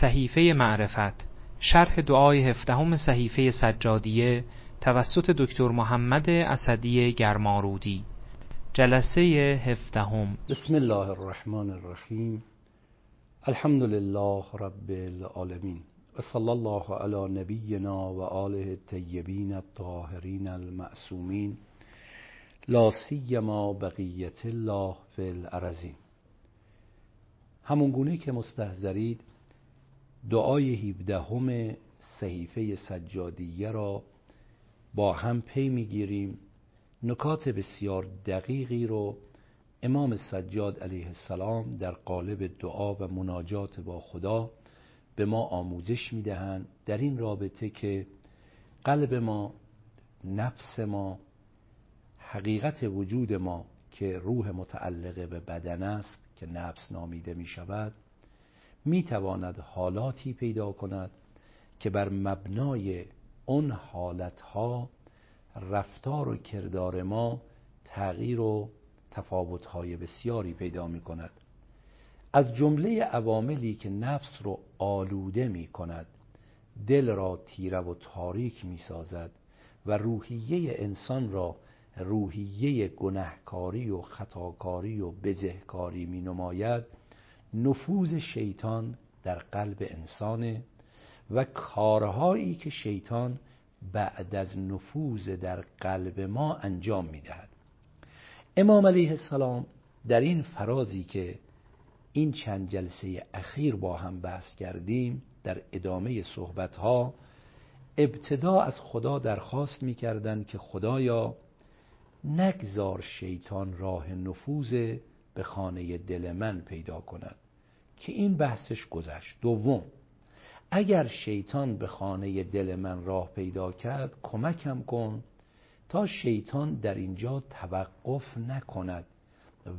صحیفه معرفت شرح دعای هفدهم صحیفه سجادیه توسط دکتر محمد اسدی گرمارودی. جلسه هفدهم. بسم الله الرحمن الرحیم. الحمد لله رب العالمین. و صلی الله علی نبینا و آله الطیبین الطاهرین المعصومین. لا سیما بقیت الله فی الارضین. همون گونه که مستحضرید دعای هیبدهم صحیفه سجادیه را با هم پی می‌گیریم. نکات بسیار دقیقی رو امام سجاد علیه السلام در قالب دعا و مناجات با خدا به ما آموزش می‌دهند. در این رابطه که قلب ما نفس ما حقیقت وجود ما که روح متعلقه به بدن است که نفس نامیده می شود می تواند حالاتی پیدا کند که بر مبنای اون حالتها رفتار و کردار ما تغییر و تفاوتهای بسیاری پیدا می کند از جمله عواملی که نفس رو آلوده می کند دل را تیره و تاریک می سازد و روحیه انسان را روحیه گنهکاری و خطاکاری و بزهکاری می نماید نفوذ شیطان در قلب انسانه و کارهایی که شیطان بعد از نفوذ در قلب ما انجام می دهد امام علیه السلام در این فرازی که این چند جلسه اخیر با هم بحث کردیم در ادامه صحبت ها ابتدا از خدا درخواست می کردن که خدایا نگذار شیطان راه نفوذ به خانه دل من پیدا کند. که این بحثش گذشت. دوم اگر شیطان به خانه دل من راه پیدا کرد کمکم کن تا شیطان در اینجا توقف نکند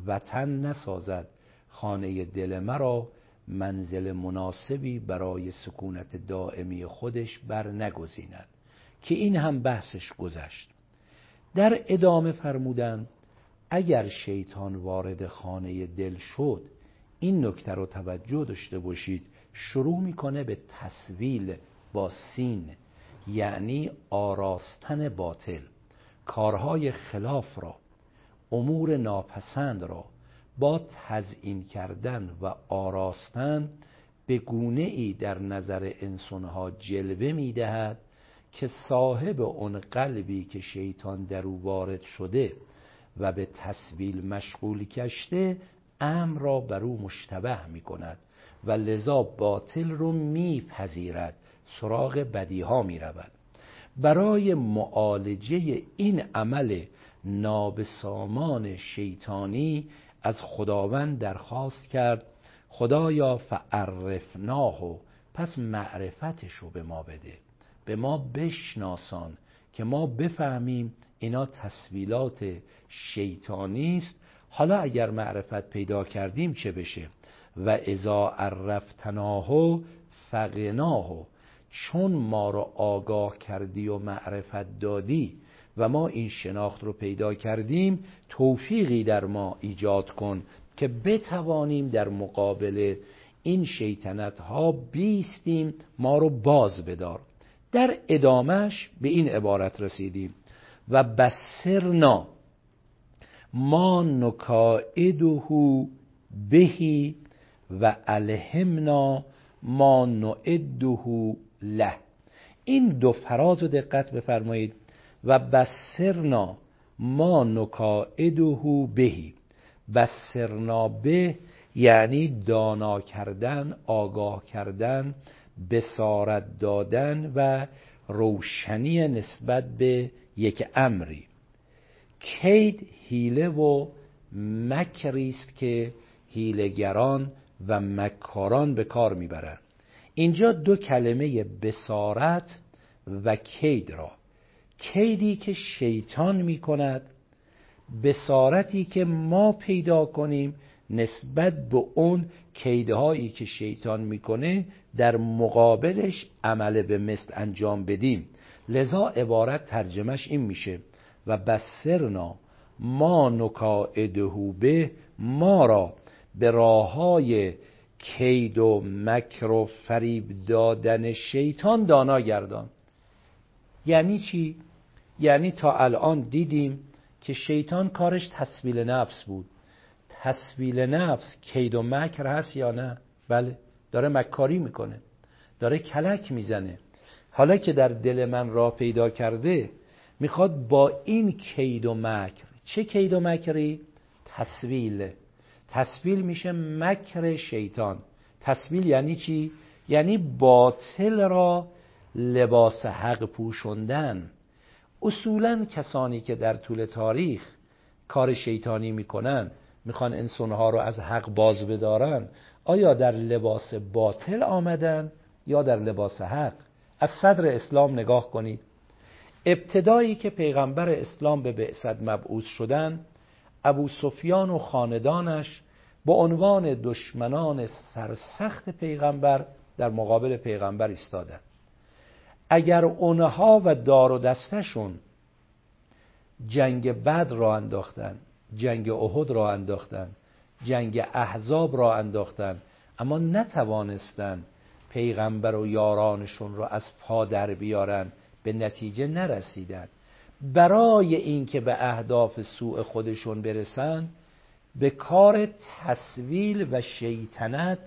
وطن نسازد. خانه دل مرا منزل مناسبی برای سکونت دائمی خودش بر نگزیند که این هم بحثش گذشت. در ادامه فرمودن اگر شیطان وارد خانه دل شد این نکته رو توجه داشته باشید. شروع می‌کنه به تصویل با سین یعنی آراستن باطل. کارهای خلاف را امور ناپسند را با تزئین کردن و آراستن به گونه ای در نظر انسانها جلوه می‌دهد که صاحب اون قلبی که شیطان در او وارد شده و به تصویل مشغول کشته امر را بر او مشتبه می کند و لذا باطل رو میپذیرد سراغ بدیها می رود برای معالجه این عمل نابسامان شیطانی از خداوند درخواست کرد خدایا فعرفناه پس معرفتش رو به ما بده. به ما بشناسان که ما بفهمیم اینا تصویلات شیطانی است حالا اگر معرفت پیدا کردیم چه بشه؟ و ازا عرفتناه فقناه چون ما رو آگاه کردی و معرفت دادی و ما این شناخت رو پیدا کردیم توفیقی در ما ایجاد کن که بتوانیم در مقابل این شیطنت ها بیستیم ما رو باز بدار. در ادامش به این عبارت رسیدیم. و بسرنا ما نکائده بهی و الهمنا ما نعده له. این دو فراز رو دقت بفرمایید. و بسرنا ما نکائده بهی. بسرنا به یعنی دانا کردن آگاه کردن بسارت دادن و روشنی نسبت به یک امری. کید هیله و مکری است که هیلگران و مکاران به کار می‌برند اینجا دو کلمه بسارت و کید را. کیدی که شیطان می‌کند بسارتی که ما پیدا کنیم نسبت به اون کیدهایی که شیطان می‌کنه در مقابلش عمل به مثل انجام بدیم. لذا عبارت ترجمش این میشه. و بسرنا ما نکائده به ما را به راه های کید و مکر و فریب دادن شیطان دانا گردان یعنی چی؟ یعنی تا الان دیدیم که شیطان کارش تصویل نفس بود تصویل نفس کید و مکر هست یا نه؟ بله داره مکاری می‌کنه داره کلک می‌زنه حالا که در دل من را پیدا کرده می‌خواد با این کید و مکر. چه کید و مکری؟ تصویل تصویل میشه مکر شیطان. تصویل یعنی چی؟ یعنی باطل را لباس حق پوشندن اصولا کسانی که در طول تاریخ کار شیطانی می‌کنن می‌خوان انسانها رو از حق باز بدارن آیا در لباس باطل آمدن یا در لباس حق؟ از صدر اسلام نگاه کنید. ابتدایی که پیغمبر اسلام به بعثت مبعوث شدن ابو سفیان و خاندانش با عنوان دشمنان سرسخت پیغمبر در مقابل پیغمبر ایستادن. اگر اونها و دار و دستشون جنگ بد را انداختن جنگ احد را انداختن جنگ احزاب را انداختن اما نتوانستن پیغمبر و یارانشون را از پا در بیارن به نتیجه نرسیدن. برای اینکه به اهداف سوء خودشون برسن به کار تصویل و شیطنت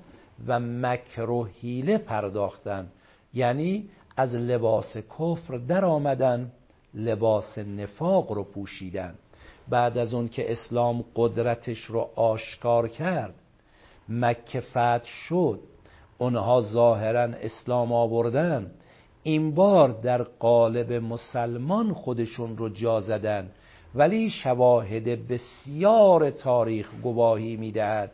و مکر و حیله پرداختن. یعنی از لباس کفر در آمدن لباس نفاق رو پوشیدن. بعد از اون که اسلام قدرتش رو آشکار کرد مکه فتح شد. اونها ظاهرا اسلام آوردن. این بار در قالب مسلمان خودشون رو جا زدن ولی شواهد بسیار تاریخ گواهی می‌دهد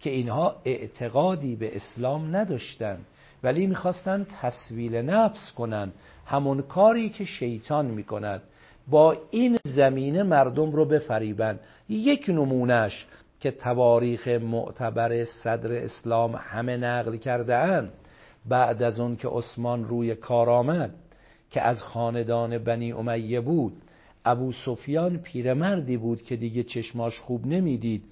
که اینها اعتقادی به اسلام نداشتند ولی می‌خواستن تصویل نفس کنن همون کاری که شیطان می‌کند. با این زمینه مردم رو بفریبن. یک نمونهش که تواریخ معتبر صدر اسلام همه نقل کرده اند. بعد از اون که عثمان روی کار آمد که از خاندان بنی امیه بود ابو سفیان پیرمردی بود که دیگه چشماش خوب نمی‌دید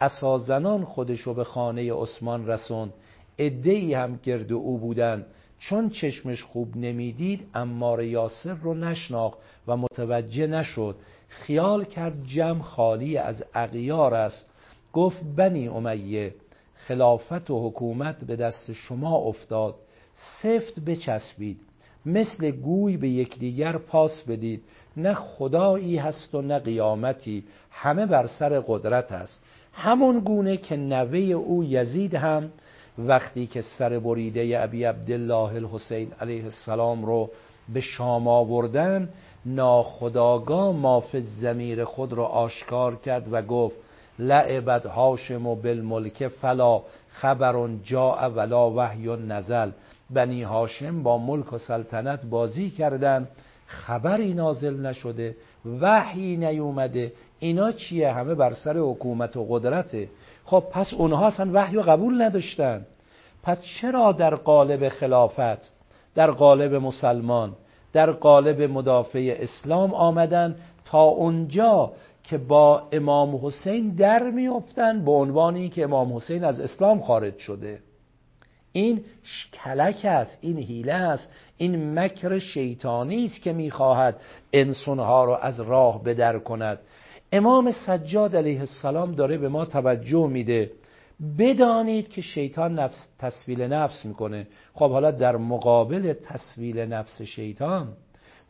اسازنان خودشو به خانه عثمان رسوند. ادهی هم گرد او بودن چون چشمش خوب نمی‌دید امار یاسر رو نشناخت و متوجه نشد. خیال کرد جمع خالی از اغیار است. گفت بنی امیه خلافت و حکومت به دست شما افتاد. سفت بچسبید. مثل گوی به یکدیگر پاس بدید. نه خدایی هست و نه قیامتی. همه بر سر قدرت است. همون گونه که نوه او یزید هم وقتی که سر بریده ابی عبدالله الحسین علیه السلام رو به شام آوردن ناخداگاه ماف زمیر خود را آشکار کرد و گفت لعبد هاشم و بالملک فلا خبر جا ولا وحی نزل. بنی هاشم با ملک و سلطنت بازی کردن خبری نازل نشده وحی نیومده. اینا چیه؟ همه بر سر حکومت و قدرته. خب پس اونها اصلا وحی و قبول نداشتن. پس چرا در قالب خلافت در قالب مسلمان در قالب مدافع اسلام آمدن تا اونجا که با امام حسین در میافتن به عنوانی که امام حسین از اسلام خارج شده. این کلک است این حیله است این مکر شیطانی است که می‌خواهد انسانها را از راه بدر کند. امام سجاد علیه السلام داره به ما توجه میده. بدانید که شیطان نفس تصویل نفس می‌کنه. خب حالا در مقابل تصویل نفس شیطان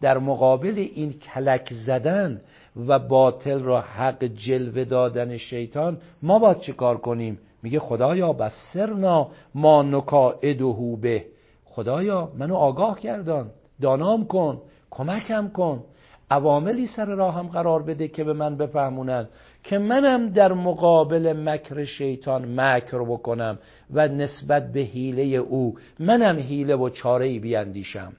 در مقابل این کلک زدن و باطل را حق جلوه دادن شیطان ما باید چه کار کنیم؟ میگه خدایا بسرنا ما نکائدهو به. خدایا منو آگاه کردان دانام کن کمکم کن. عواملی سر راهم قرار بده که به من بفهمونن که منم در مقابل مکر شیطان مکر بکنم و نسبت به حیله او منم حیله و چاره بیاندیشم.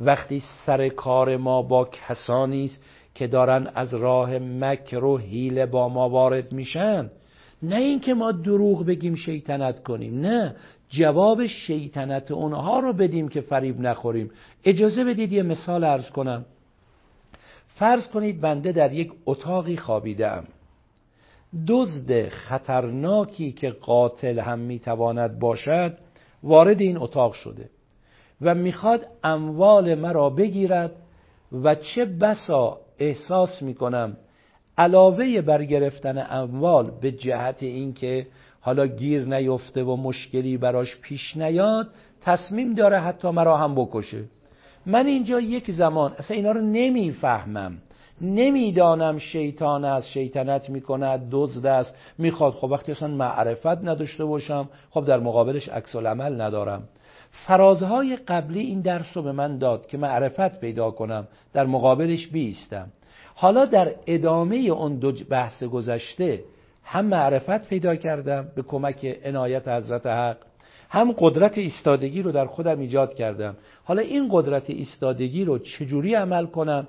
وقتی سر کار ما با کسانی است که دارن از راه مکر و حیله با ما وارد میشن نه اینکه ما دروغ بگیم شیطنت کنیم نه. جواب شیطنت اونها رو بدیم که فریب نخوریم. اجازه بدید یه مثال ارز کنم. فرض کنید بنده در یک اتاقی خوابیدم دزد خطرناکی که قاتل هم می‌تواند باشد وارد این اتاق شده. و می‌خواد اموال مرا بگیرد و چه بسا احساس می‌کنم علاوه بر گرفتن اموال به جهت اینکه حالا گیر نیفته و مشکلی براش پیش نیاد تصمیم داره حتی مرا هم بکشه. من اینجا یک زمان اصلا اینا رو نمی‌فهمم. نمی‌دانم شیطان است شیطنت می‌کند دزد است. می‌خواد خب وقتی اصلا معرفت نداشته باشم خب در مقابلش عکس عمل ندارم. فرازهای قبلی این درس رو به من داد که معرفت پیدا کنم در مقابلش بیستم. حالا در ادامه اون دو بحث گذشته هم معرفت پیدا کردم به کمک عنایت حضرت حق هم قدرت ایستادگی رو در خودم ایجاد کردم. حالا این قدرت ایستادگی رو چجوری عمل کنم؟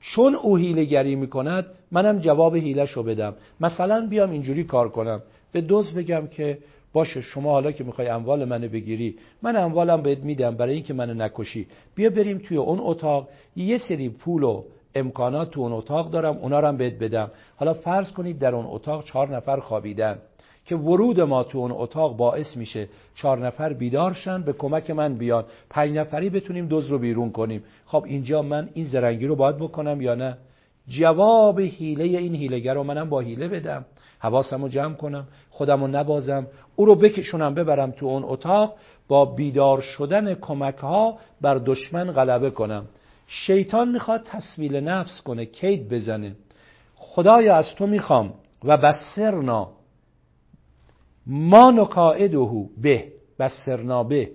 چون او هیله گری می‌کند منم جواب هیلش رو بدم. مثلا بیام اینجوری کار کنم. به دوز بگم که باشه شما حالا که می‌خوای اموال منو بگیری من اموالم بهت میدم برای اینکه منو نکشی. بیا بریم توی اون اتاق. یه سری پول و امکانات تو اون اتاق دارم اونا رو هم بهت بدم. حالا فرض کنید در اون اتاق چهار نفر خوابیدن که ورود ما تو اون اتاق باعث میشه چهار نفر بیدار شن به کمک من بیان. پنج نفری بتونیم دوز رو بیرون کنیم. خب اینجا من این زرنگی رو باید بکنم یا نه؟ جواب حیله این حیلگر رو منم با حیله بدم. حواسم رو جمع کنم خودم رو نبازم او رو بکشونم ببرم تو اون اتاق با بیدار شدن کمک ها بر دشمن غلبه کنم. شیطان می‌خواد تصویل نفس کنه کید بزنه. خدایا از تو می‌خوام. و بسرنا ما نکائدهو به. بسرنا به.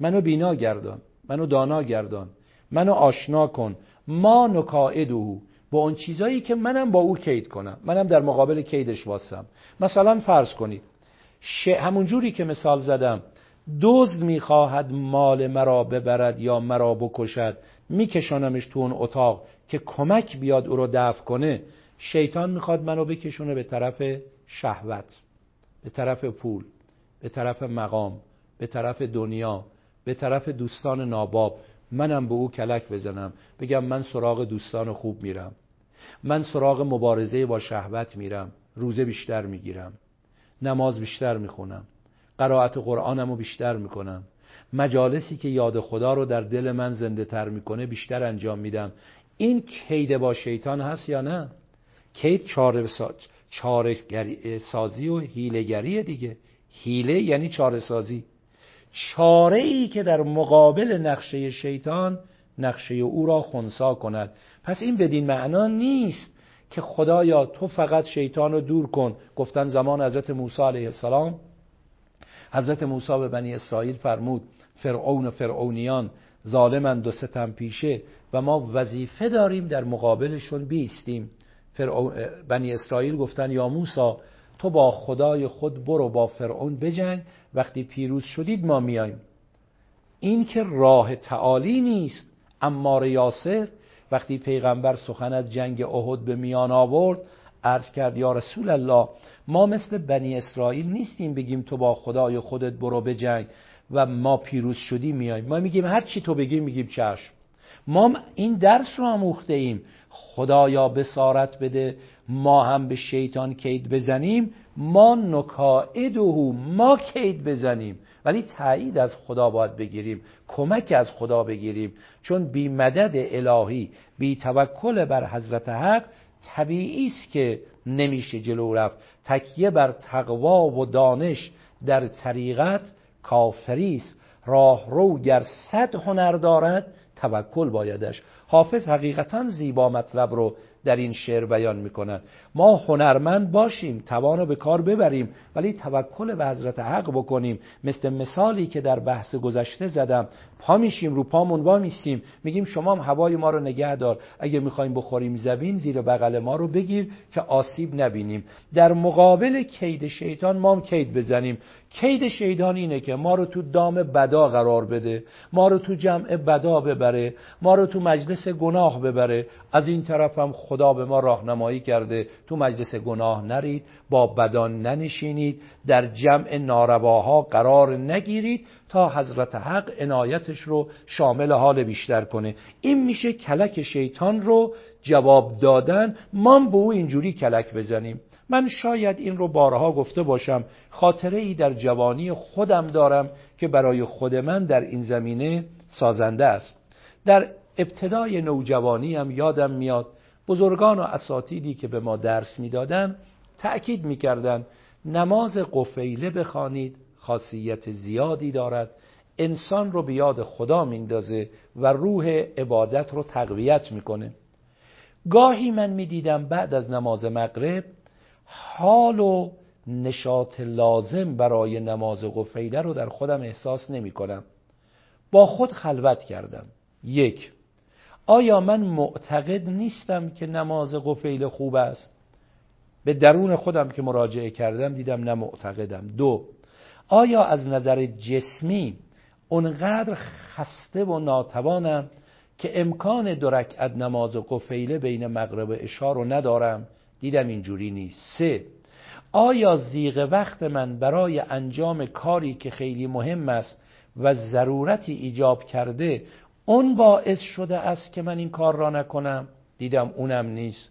منو بینا گردان. منو دانا گردان. منو آشنا کن. ما نکائدهو با اون چیزایی که منم با او کید کنم. منم در مقابل کیدش واسم. مثلا فرض کنید همون جوری که مثال زدم دزد می‌خواهد مال مرا ببرد یا مرا بکشد میکشانمش تو اون اتاق که کمک بیاد او رو دفع کنه. شیطان می‌خواد منو بکشونه به طرف شهوت به طرف پول به طرف مقام به طرف دنیا به طرف دوستان ناباب. منم به او کلک بزنم. بگم من سراغ دوستان خوب میرم. من سراغ مبارزه با شهوت میرم روزه بیشتر می‌گیرم نماز بیشتر می‌خونم قرائت قرآنم رو بیشتر می‌کنم. مجالسی که یاد خدا رو در دل من زنده تر می‌کنه بیشتر انجام میدم. این کید با شیطان هست یا نه؟ کید چاره, چاره سازی و هیلگری دیگه. هیله یعنی چاره سازی. چاره ای که در مقابل نقشه شیطان نقشه او را خونسا کند. پس این بدین معنا نیست که خدایا تو فقط شیطان رو دور کن. گفتن زمان حضرت موسی علیه السلام. حضرت موسی به بنی اسرائیل فرمود فرعون و فرعونیان ظالمند و ستم پیشه و ما وظیفه داریم در مقابلشون بیستیم. بنی اسرائیل گفتن یا موسا تو با خدای خود برو با فرعون بجنگ. وقتی پیروز شدید ما میایم. این که راه تعالی نیست. امار یاسر وقتی پیغمبر سخن از جنگ احد به میان آورد عرض کرد یا رسول الله ما مثل بنی اسرائیل نیستیم بگیم تو با خدای خودت برو بجنگ و ما پیروز شدی میایم. ما میگیم هر چی تو بگیم میگیم چشم. ما این درس رو آموخته ایم. خدایا بسارت بده ما هم به شیطان کید بزنیم ما نکائدهو ما کید بزنیم. ولی تایید از خدا باید بگیریم کمک از خدا بگیریم. چون بی مدد الهی بی توکل بر حضرت حق طبیعی است که نمیشه جلو رفت. تکیه بر تقوا و دانش در طریقت کافری است. راه رو گر صد هنر دارد توکل بایدش. حافظ حقیقتا زیبا مطلب رو در این شعر بیان می‌کنند ما هنرمند باشیم توان رو به کار ببریم ولی توکل به حضرت حق بکنیم. مثل مثالی که در بحث گذشته زدم. پا میشیم رو پامون وا میستیم میگیم شما هم هوای ما رو نگه دار. اگه می‌خوایم بخوریم زبین زیر بغل ما رو بگیر که آسیب نبینیم. در مقابل کید شیطان ما هم کید بزنیم. کید شیطان اینه که ما رو تو دام بدا قرار بده. ما رو تو جمع بدا ببره. ما رو تو مجلس گناه ببره. از این طرف هم خدا به ما راهنمایی کرده. تو مجلس گناه نرید با بدان ننشینید. در جمع نارواها قرار نگیرید تا حضرت حق عنایتش رو شامل حال بیشتر کنه. این میشه کلک شیطان رو جواب دادن. ما به او اینجوری کلک بزنیم. من شاید این رو بارها گفته باشم. خاطره ای در جوانی خودم دارم که برای خود من در این زمینه سازنده است. در ابتدای نوجوانی هم یادم میاد بزرگان و اساتیدی که به ما درس می‌دادن تأکید می‌کردن نماز قفیله بخوانید خاصیت زیادی دارد انسان رو به یاد خدا میندازه و روح عبادت رو تقویت می‌کنه. گاهی من می‌دیدم بعد از نماز مغرب حال و نشاط لازم برای نماز قفیله رو در خودم احساس نمی کنم با خود خلوت کردم. یک آیا من معتقد نیستم که نماز قفیل خوب است؟ به درون خودم که مراجعه کردم دیدم نه معتقدم. دو آیا از نظر جسمی اونقدر خسته و ناتوانم که امکان دو رکعت نماز قفیله بین مغرب و رو ندارم؟ دیدم اینجوری نیست. سه آیا زیغ وقت من برای انجام کاری که خیلی مهم است و ضرورتی ایجاب کرده اون باعث شده است که من این کار را نکنم. دیدم اونم نیست.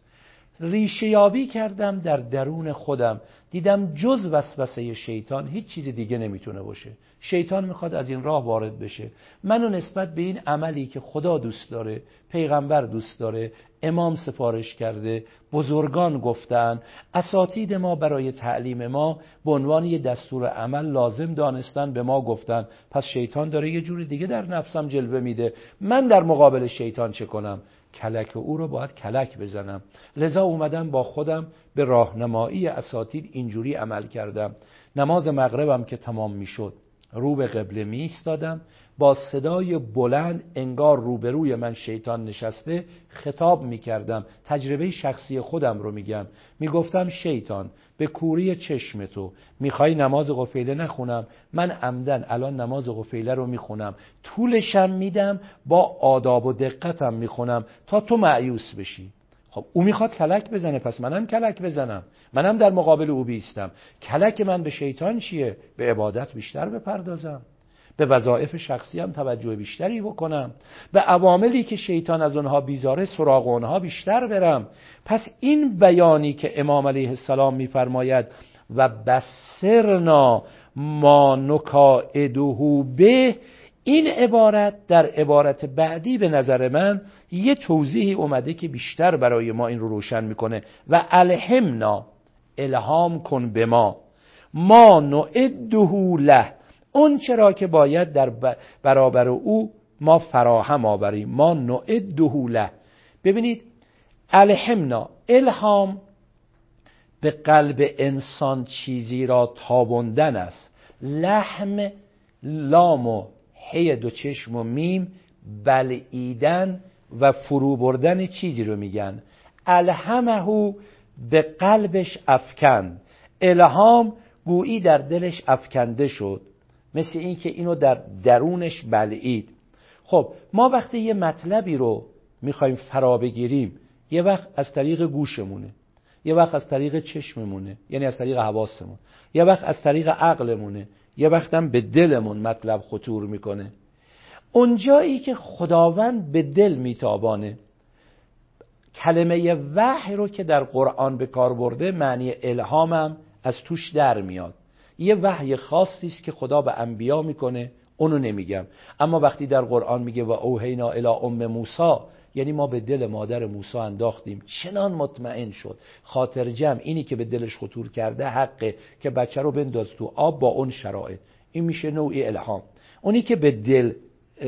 ریشه یابی کردم در درون خودم. دیدم جز وسوسه شیطان هیچ چیز دیگه نمی‌تونه باشه. شیطان می‌خواد از این راه وارد بشه. منو نسبت به این عملی که خدا دوست داره پیغمبر دوست داره امام سفارش کرده بزرگان گفتن اساتید ما برای تعلیم ما به عنوان یه دستور عمل لازم دانستن به ما گفتن. پس شیطان داره یه جور دیگه در نفسم جلوه میده. من در مقابل شیطان چه کنم؟ کلک او رو باید کلک بزنم. لذا اومدم با خودم به راهنمایی اساتید اینجوری عمل کردم. نماز مغربم که تمام می‌شد. رو به قبله می ایستادم با صدای بلند انگار روبروی من شیطان نشسته خطاب می کردم تجربه شخصی خودم رو میگم. می‌گفتم شیطان به کوری چشم تو. می‌خوای نماز غفیله نخونم؟ من عمدن الان نماز غفیله رو می‌خونم. طولشم میدم با آداب و دقتم می‌خونم تا تو معیوس بشی. خب او می‌خواد کلک بزنه. پس منم کلک بزنم. منم در مقابل او بیستم. کلک من به شیطان چیه؟ به عبادت بیشتر بپردازم. به وظایف شخصی هم توجه بیشتری بکنم. به عواملی که شیطان از اونها بیزاره سراغ اونها بیشتر برم. پس این بیانی که امام علیه السلام میفرماید و بسرنا ما نکائدهو به این عبارت در عبارت بعدی به نظر من یه توضیحی اومده که بیشتر برای ما این رو روشن می‌کنه. و الهمنا الهام کن به ما ما نعده له اون چرا که باید در برابر او ما فراهم آوریم. ما نعده له. ببینید الهمنا الهام به قلب انسان چیزی را تابوندن است. لحم لام و هی دو چشم و میم بلعیدن و فرو بردن چیزی رو میگن. الهمهو به قلبش افکن. الهام گویی در دلش افکنده شد. مثل اینکه اینو در درونش بلعید. خب ما وقتی یه مطلبی رو می‌خوایم فرا بگیریم یه وقت از طریق گوشمونه یه وقت از طریق چشممونه یعنی از طریق حواسمون یه وقت از طریق عقلمونه یه وقت هم به دلمون مطلب خطور می‌کنه. اونجایی که خداوند به دل میتابانه کلمه وحی رو که در قرآن به کار برده معنی الهامم از توش در میاد. یه وحی خاصی است که خدا به انبیا می‌کنه اونو نمیگم. اما وقتی در قرآن میگه و اوهینا الی ام موسی یعنی ما به دل مادر موسی انداختیم. چنان مطمئن شد. خاطر جمع اینی که به دلش خطور کرده حقه که بچه رو بنداز تو آب با اون شرایط این میشه نوعی الهام. اونی که به دل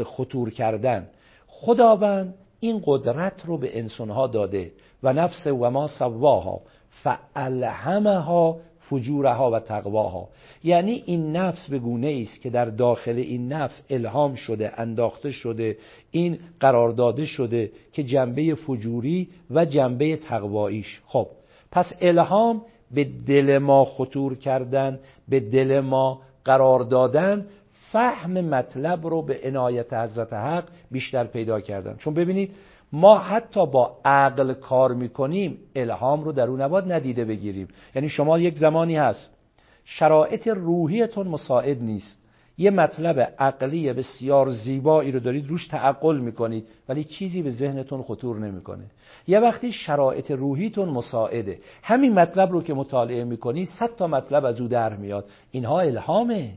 خطور کردن. خداوند این قدرت رو به انسانها داده. و نفس و ما سواها فالهمها فجورها و تقواها. یعنی این نفس به گونه است که در داخل این نفس الهام شده انداخته شده این قرار داده شده که جنبه فجوری و جنبه تقواییش. خب پس الهام به دل ما خطور کردن به دل ما قرار دادن فهم مطلب رو به عنایت حضرت حق بیشتر پیدا کردن. چون ببینید ما حتی با عقل کار می‌کنیم الهام رو در اون نباید ندیده بگیریم. یعنی شما یک زمانی هست شرایط روحیتون مساعد نیست. یه مطلب عقلی بسیار زیبایی رو دارید روش تعقل می‌کنید ولی چیزی به ذهنتون خطور نمی‌کنه. یه وقتی شرایط روحیتون مساعده همین مطلب رو که مطالعه می‌کنید صد تا مطلب از او در میاد. اینها الهامه.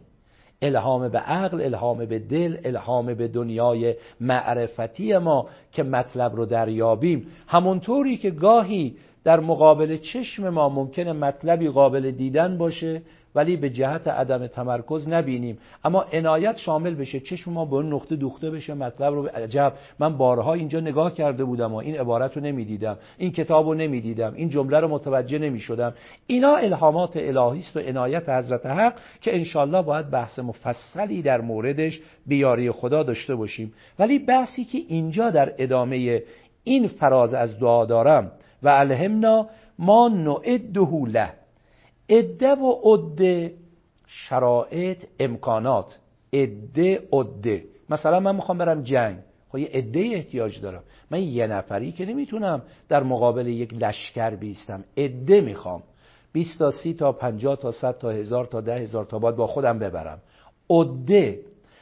الهام به عقل الهام به دل الهام به دنیای معرفتی ما که مطلب رو دریابیم. همونطوری که گاهی در مقابل چشم ما ممکنه مطلبی قابل دیدن باشه ولی به جهت عدم تمرکز نبینیم. اما عنایت شامل بشه. چشم ما به اون نقطه دوخته بشه مطلب رو عجب. من بارها اینجا نگاه کرده بودم و این عبارت رو نمی‌دیدم. این کتاب رو نمی‌دیدم. این جمله رو متوجه نمی‌شدم. اینا الهامات الهی است و عنایت حضرت حق که انشالله باید بحث مفصلی در موردش بیاری خدا داشته باشیم. ولی بحثی که اینجا در ادامه این فراز از دعا دارم. و الهمنا ما نعده له. عده و عده شرایط امکانات. عده عده. مثلا من می‌خوام برم جنگ. خب یه عده احتیاج دارم. من یه نفری که نمی‌تونم در مقابل یک لشکر بیستم. عده می‌خوام. 20 تا 30 تا 50 تا 100 تا هزار تا ده هزار تا باید با خودم ببرم. عده.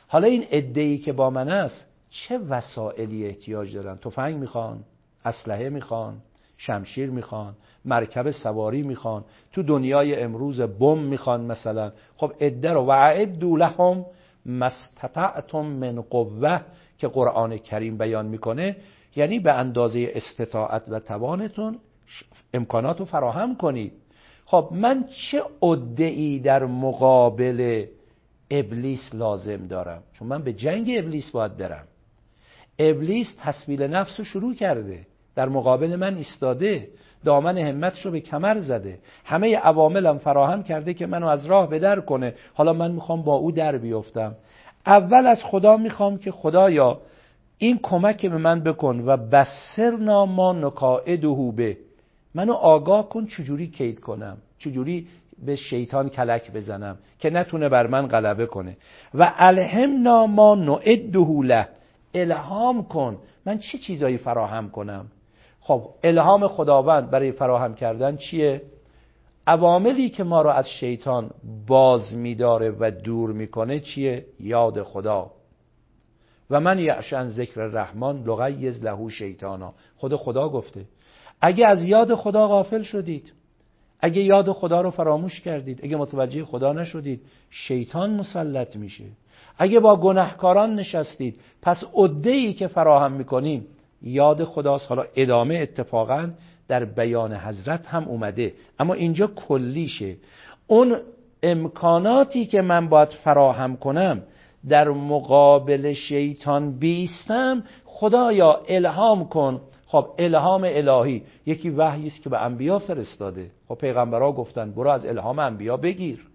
حالا این عده ای که با من است چه وسائلی احتیاج دارن؟ تفنگ می‌خوان؟ اسلحه می‌خوان؟ شمشیر می‌خوان مرکب سواری می‌خوان تو دنیای امروز بم می‌خوان مثلا. خب عده رو وعدوا لهم مستطعتم من قوه که قرآن کریم بیان می‌کنه. یعنی به اندازه استطاعت و توانتون امکانات فراهم کنید. خب من چه عده در مقابل ابلیس لازم دارم؟ چون من به جنگ ابلیس باید برم. ابلیس تصویل نفس رو شروع کرده. در مقابل من ایستاده دامن همتش رو به کمر زده. همه عواملم فراهم کرده که منو از راه به در کنه. حالا من می‌خوام با او در بیفتم. اول از خدا می‌خوام که خدایا این کمک به من بکن و بسرنا ما نکائده به. منو آگاه کن چجوری کید کنم. چجوری به شیطان کلک بزنم که نتونه بر من غلبه کنه. و الهمنا ما نعده له. الهام کن. من چه چیزایی فراهم کنم؟ خب الهام خداوند برای فراهم کردن چیه؟ عواملی که ما را از شیطان باز میداره و دور می‌کنه چیه؟ یاد خدا و من یعشن ذکر رحمان لغیز لهو شیطانا خود خدا گفته اگه از یاد خدا غافل شدید اگه یاد خدا رو فراموش کردید اگه متوجه خدا نشدید شیطان مسلط میشه اگه با گناهکاران نشستید پس ای که فراهم می‌کنیم یاد خداست. حالا ادامه اتفاقا در بیان حضرت هم اومده. اما اینجا کلیشه. اون امکاناتی که من باید فراهم کنم در مقابل شیطان بیستم خدایا الهام کن. خب الهام الهی. یکی وحیی است که به انبیا فرستاده. خب پیغمبرها گفتن برو از الهام انبیا بگیر.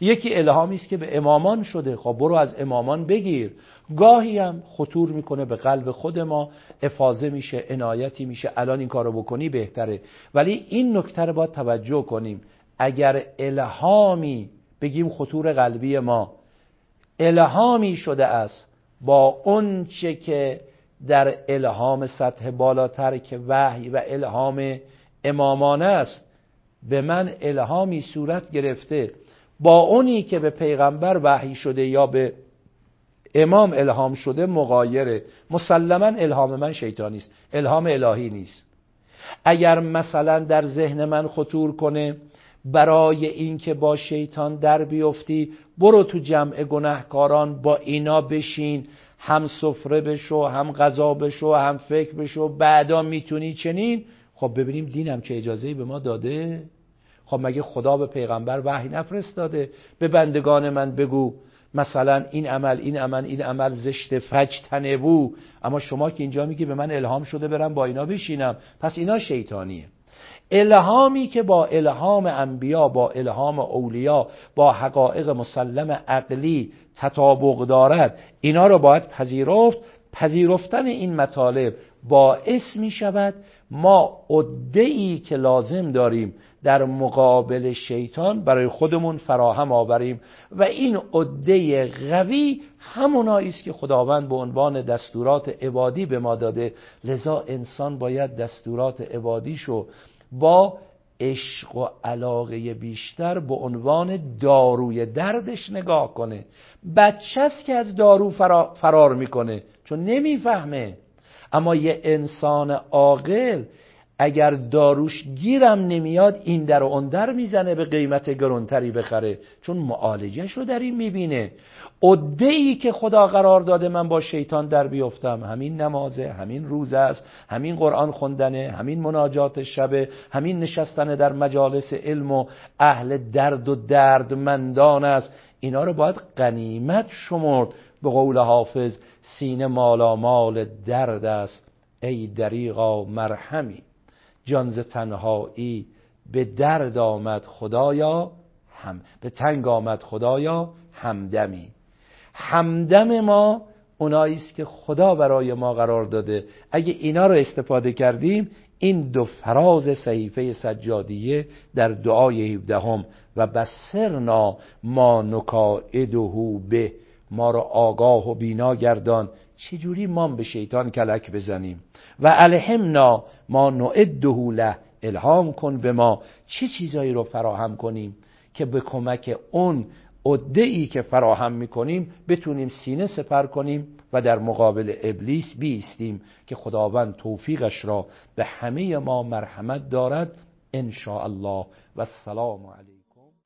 یکی الهامی است که به امامان شده. خب برو از امامان بگیر. گاهی هم خطور می‌کنه به قلب خود ما. افاظه میشه عنایتی میشه. الان این کارو بکنی بهتره. ولی این نکته رو باید توجه کنیم. اگر الهامی بگیم خطور قلبی ما الهامی شده است با اون چه که در الهام سطح بالاتر که وحی و الهام امامانه است به من الهامی صورت گرفته. با اونی که به پیغمبر وحی شده یا به امام الهام شده مغایره. مسلما الهام من شیطانی است الهام الهی نیست. اگر مثلا در ذهن من خطور کنه برای اینکه با شیطان در بیفتی برو تو جمع گناهکاران با اینا بشین. هم سفره بشو هم غذا بشو هم فکر بشو بعدا می‌تونی چنین. خب ببینیم دینم چه اجازهی به ما داده؟ خب مگه خدا به پیغمبر وحی نفرستاده؟ به بندگان من بگو مثلا این عمل این عمل این عمل زشت فج تنبو اما شما که اینجا میگی به من الهام شده برم با اینا بشینم. پس اینا شیطانیه. الهامی که با الهام انبیا با الهام اولیا با حقایق مسلم عقلی تطابق دارد اینا رو باید پذیرفت. پذیرفتن این مطالب باعث می شود ما ای که لازم داریم در مقابل شیطان برای خودمون فراهم آوریم و این عده قوی همونایی است که خداوند به عنوان دستورات عبادی به ما داده. لذا انسان باید دستورات عبادیشو با عشق و علاقه بیشتر به عنوان داروی دردش نگاه کنه. بچه است که از دارو فرار می‌کنه چون نمی‌فهمه. اما یه انسان عاقل اگر داروش گیرم نمیاد این در و اون در می‌زنه به قیمت گرونتری بخره. چون معالجش رو در این می‌بینه. عده ای که خدا قرار داده من با شیطان در بیفتم. همین نمازه همین روزه است همین قرآن خوندنه همین مناجات شبه همین نشستن در مجالس علم و اهل درد و دردمندان است. اینا رو باید قنیمت شمرد. به قول حافظ سینه مالا مال درد است. ای دریغا مرحمی جانز تنهایی به درد آمد خدایا هم به تنگ آمد خدایا همدمی. همدم ما اونایی است که خدا برای ما قرار داده. اگه اینا رو استفاده کردیم این دو فراز صحیفه سجادیه در دعای 17 و بسرنا ما نکائده به ما رو آگاه و بینا گردان. چجوری ما به شیطان کلک بزنیم؟ و الهمنا ما نعده له الهام کن به ما. چه چیزایی رو فراهم کنیم که به کمک اون عده ای که فراهم می‌کنیم بتونیم سینه سپر کنیم و در مقابل ابلیس بیستیم که خداوند توفیقش را به همه ما مرحمت دارد ان الله و السلام علیکم.